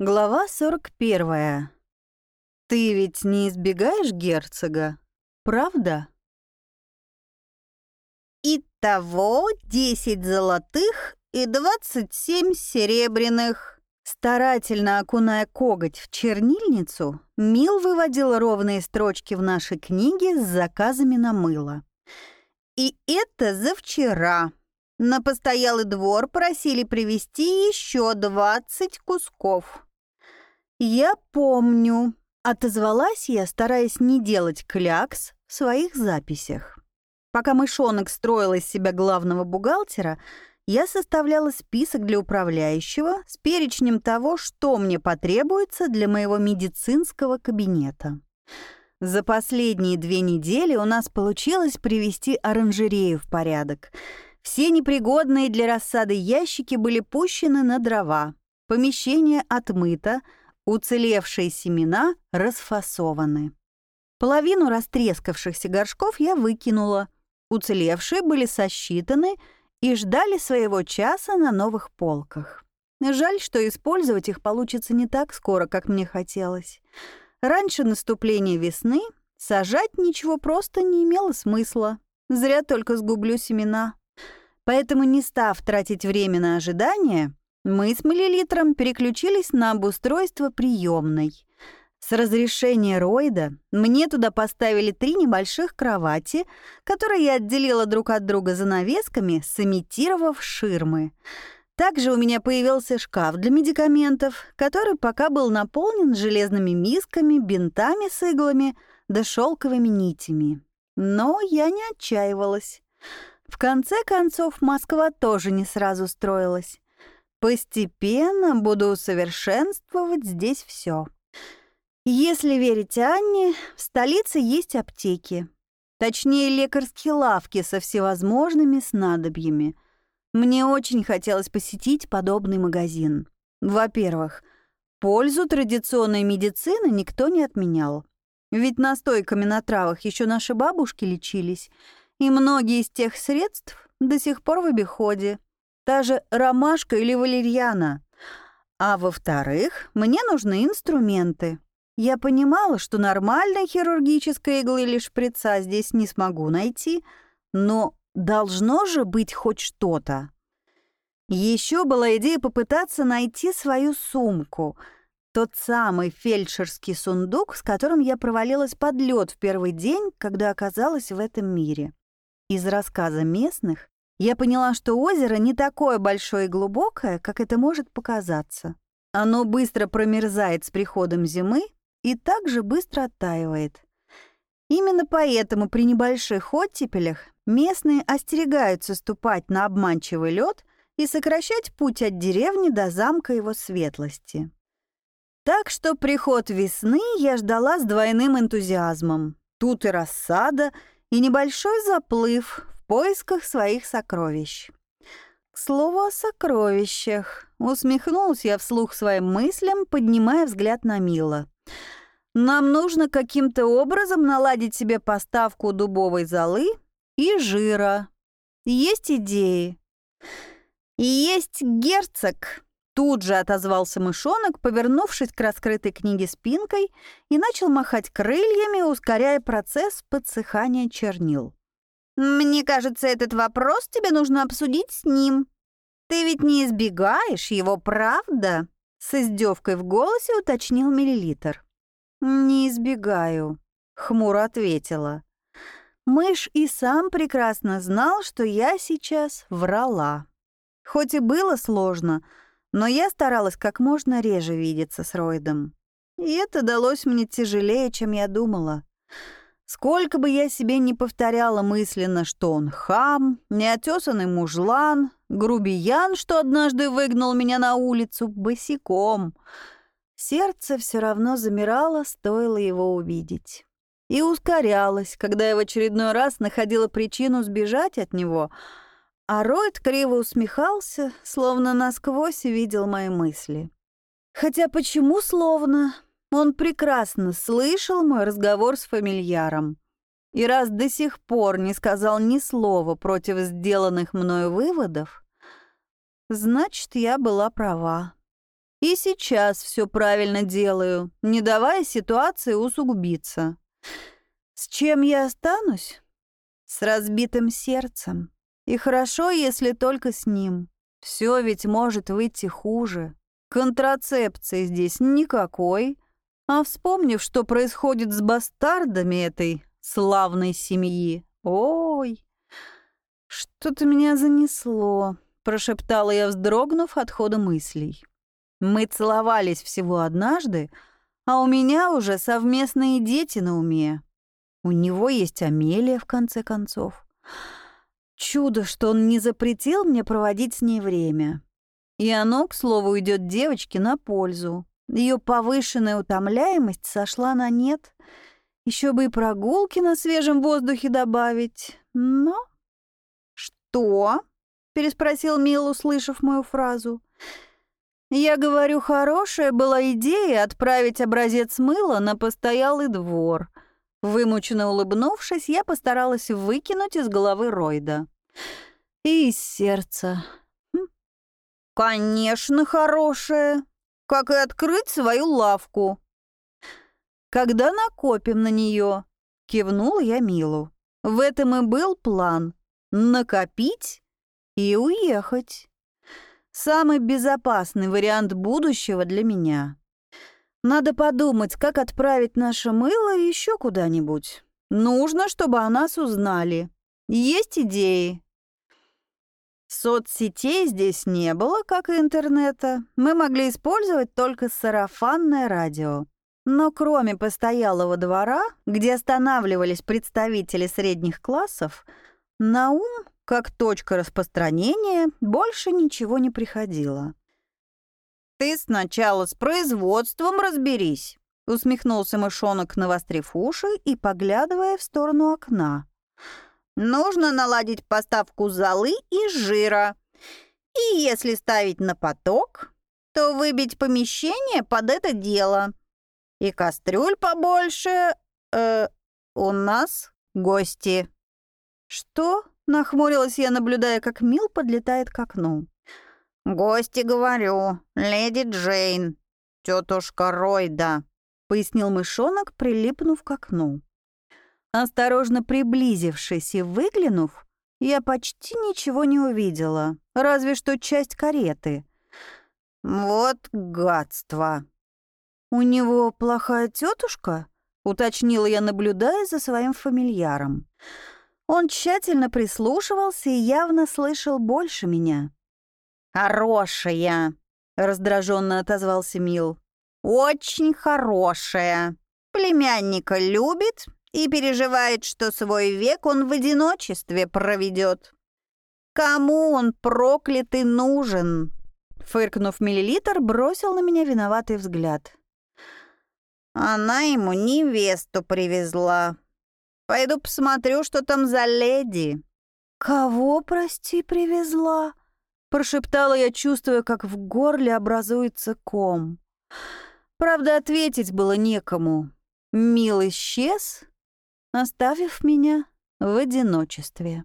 Глава 41. Ты ведь не избегаешь герцога, правда? Итого 10 золотых и 27 серебряных. Старательно окуная коготь в чернильницу, Мил выводил ровные строчки в нашей книге с заказами на мыло. И это за вчера. На постоялый двор просили привезти еще 20 кусков. «Я помню», — отозвалась я, стараясь не делать клякс в своих записях. Пока мышонок строил из себя главного бухгалтера, я составляла список для управляющего с перечнем того, что мне потребуется для моего медицинского кабинета. За последние две недели у нас получилось привести оранжерею в порядок. Все непригодные для рассады ящики были пущены на дрова. Помещение отмыто — Уцелевшие семена расфасованы. Половину растрескавшихся горшков я выкинула. Уцелевшие были сосчитаны и ждали своего часа на новых полках. Жаль, что использовать их получится не так скоро, как мне хотелось. Раньше наступления весны сажать ничего просто не имело смысла. Зря только сгублю семена. Поэтому, не став тратить время на ожидание, мы с миллилитром переключились на обустройство приемной. С разрешения Ройда мне туда поставили три небольших кровати, которые я отделила друг от друга занавесками, сымитировав ширмы. Также у меня появился шкаф для медикаментов, который пока был наполнен железными мисками, бинтами с иглами да шелковыми нитями. Но я не отчаивалась. В конце концов, Москва тоже не сразу строилась. Постепенно буду усовершенствовать здесь все. Если верить Анне, в столице есть аптеки. Точнее, лекарские лавки со всевозможными снадобьями. Мне очень хотелось посетить подобный магазин. Во-первых, пользу традиционной медицины никто не отменял. Ведь настойками на травах еще наши бабушки лечились, и многие из тех средств до сих пор в обиходе та же ромашка или валерьяна. А во-вторых, мне нужны инструменты. Я понимала, что нормальной хирургической иглы или шприца здесь не смогу найти, но должно же быть хоть что-то. Еще была идея попытаться найти свою сумку, тот самый фельдшерский сундук, с которым я провалилась под лед в первый день, когда оказалась в этом мире. Из рассказа местных я поняла, что озеро не такое большое и глубокое, как это может показаться. Оно быстро промерзает с приходом зимы и также быстро оттаивает. Именно поэтому при небольших оттепелях местные остерегаются ступать на обманчивый лед и сокращать путь от деревни до замка его светлости. Так что приход весны я ждала с двойным энтузиазмом. Тут и рассада, и небольшой заплыв, в поисках своих сокровищ. К слову о сокровищах. Усмехнулась я вслух своим мыслям, поднимая взгляд на Мила. Нам нужно каким-то образом наладить себе поставку дубовой золы и жира. Есть идеи? Есть герцог. Тут же отозвался мышонок, повернувшись к раскрытой книге спинкой и начал махать крыльями, ускоряя процесс подсыхания чернил. Мне кажется, этот вопрос тебе нужно обсудить с ним. Ты ведь не избегаешь его, правда?» С издевкой в голосе уточнил миллилитр. «Не избегаю», — хмуро ответила. Мышь и сам прекрасно знал, что я сейчас врала. Хоть и было сложно, но я старалась как можно реже видеться с Ройдом. И это далось мне тяжелее, чем я думала. Сколько бы я себе не повторяла мысленно, что он хам, неотесанный мужлан, грубиян, что однажды выгнал меня на улицу босиком, сердце все равно замирало, стоило его увидеть. И ускорялось, когда я в очередной раз находила причину сбежать от него, а Ройд криво усмехался, словно насквозь видел мои мысли. Хотя почему словно? Он прекрасно слышал мой разговор с фамильяром. И раз до сих пор не сказал ни слова против сделанных мною выводов, значит, я была права. И сейчас все правильно делаю, не давая ситуации усугубиться. С чем я останусь? С разбитым сердцем. И хорошо, если только с ним. Все ведь может выйти хуже. Контрацепции здесь никакой. А вспомнив, что происходит с бастардами этой славной семьи, ой, что-то меня занесло, прошептала я, вздрогнув от хода мыслей. Мы целовались всего однажды, а у меня уже совместные дети на уме. У него есть Амелия, в конце концов. Чудо, что он не запретил мне проводить с ней время. И оно, к слову, идет девочке на пользу. Ее повышенная утомляемость сошла на нет. Еще бы и прогулки на свежем воздухе добавить. Но... «Что?» — переспросил Мил, услышав мою фразу. Я говорю, хорошая была идея отправить образец мыла на постоялый двор. Вымученно улыбнувшись, я постаралась выкинуть из головы Ройда. И из сердца. Хм. «Конечно, хорошая. Как и открыть свою лавку». «Когда накопим на нее?» — кивнул я Милу. «В этом и был план. Накопить и уехать». Самый безопасный вариант будущего для меня. Надо подумать, как отправить наше мыло еще куда-нибудь. Нужно, чтобы о нас узнали. Есть идеи? Соцсетей здесь не было, как и интернета. Мы могли использовать только сарафанное радио. Но кроме постоялого двора, где останавливались представители средних классов, на ум как точка распространения больше ничего не приходило. «Ты сначала с производством разберись», — усмехнулся мышонок, навострив уши и поглядывая в сторону окна. «Нужно наладить поставку золы и жира. И если ставить на поток, то выбить помещение под это дело. И кастрюль побольше. Э, у нас гости». «Что?» Нахмурилась я, наблюдая, как Мил подлетает к окну. «Гости, говорю, леди Джейн, тетушка Ройда», — пояснил мышонок, прилипнув к окну. Осторожно приблизившись и выглянув, я почти ничего не увидела, разве что часть кареты. «Вот гадство!» «У него плохая тетушка?» — уточнила я, наблюдая за своим фамильяром. Он тщательно прислушивался и явно слышал больше меня. «Хорошая!» — раздраженно отозвался Мил. «Очень хорошая. Племянника любит и переживает, что свой век он в одиночестве проведет. Кому он проклятый нужен?» Фыркнув миллилитр, бросил на меня виноватый взгляд. «Она ему невесту привезла», Пойду посмотрю, что там за леди». «Кого, прости, привезла?» Прошептала я, чувствуя, как в горле образуется ком. Правда, ответить было некому. Мил исчез, оставив меня в одиночестве.